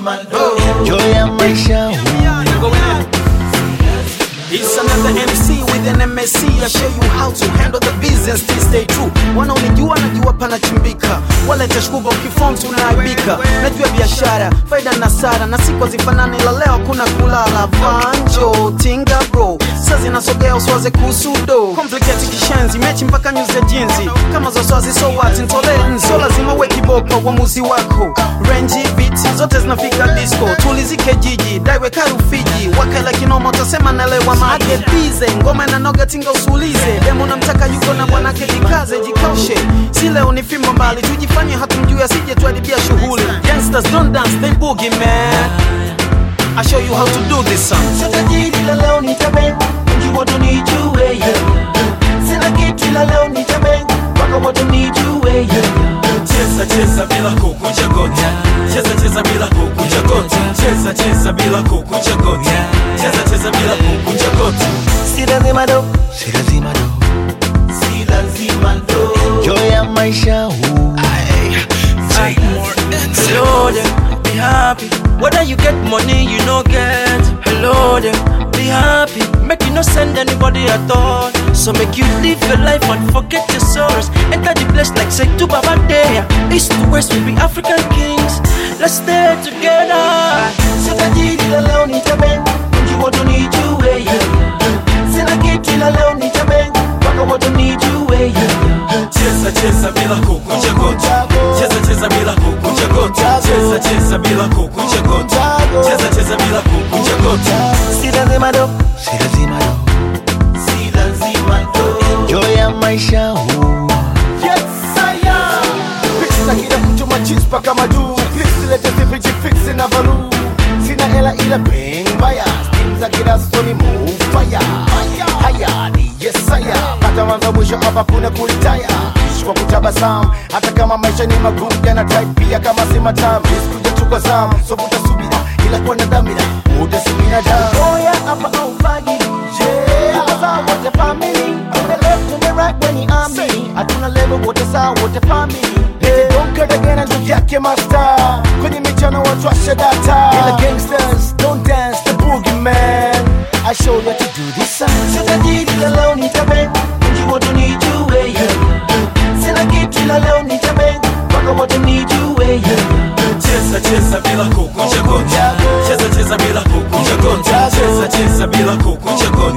lazima do. Joy ya maisha An MSc. I show you how to handle the business, still stay true. Wanaonijua najua panachimbika, wala itashkuba ukiform tunaaibika. Najua biashara, faida na sara, na siku hazifanani, ila leo kuna kulala. Vanjo tinga bro, sasa zinasogea uswaze do Complicate kishenzi, mechi mpaka news ya jinzi. Kama zoswazi so what, ntole nzo lazima uwe kiboko uamuzi wako. renji beats zote zinafika disco, tulizike jiji, daiwe karufiji, wakaela kinoma utasema naelewa maage bize, ngoma inanoga tinga usulize, demo namtaka yuko na mwanake jikaze jikaushe, si leo ni fimbo mbali, tujifanye hatumjui asije tuadibia shughuli. Gangsters don't dance, they boogie man. I show you how to do this song. Si lazima do, si lazima do. Joy ya maisha huu. Hello there, be happy. Whether you get money, you no get. Hello there, be happy. Make you no send anybody at all. So make you live your life and forget your sorrows. Enter the place like say to Baba there. East to west, we be African kings. Let's stay together. Sitajiri la leo nitabe, mji wote nijue yeah. Sina leo ni leo nitabe, mpaka wote nijue yeah. Cheza cheza bila kukunja goti, cheza cheza bila kukunja goti, cheza cheza bila kukunja goti, cheza cheza bila kukunja goti. Si lazima do, si lazima do, si lazima do. enjoy ya maisha huu. Mwanzo mwisho hapa kuna kulitaya kwa kutabasamu. Hata kama maisha ni magumu yana type pia kama si matamu. Sikuja tu kwa zamu. So vuta subira ila kwa na dhamira. Muda si binadamu Oya hapa au fagi Yeah Tuko sawa wote family. On the left and the right when you are me. Hatuna level wote sawa wote family. Hey, don't cut again and ndugu yake master. Kwenye michano watu washa data. Ila gangsters. Don't dance the boogie man I show you how to do this. Song Sitajiri leo nitabe, Cheza bila kukunja goti, cheza cheza bila kukunja goti, cheza cheza bila kukunja goti,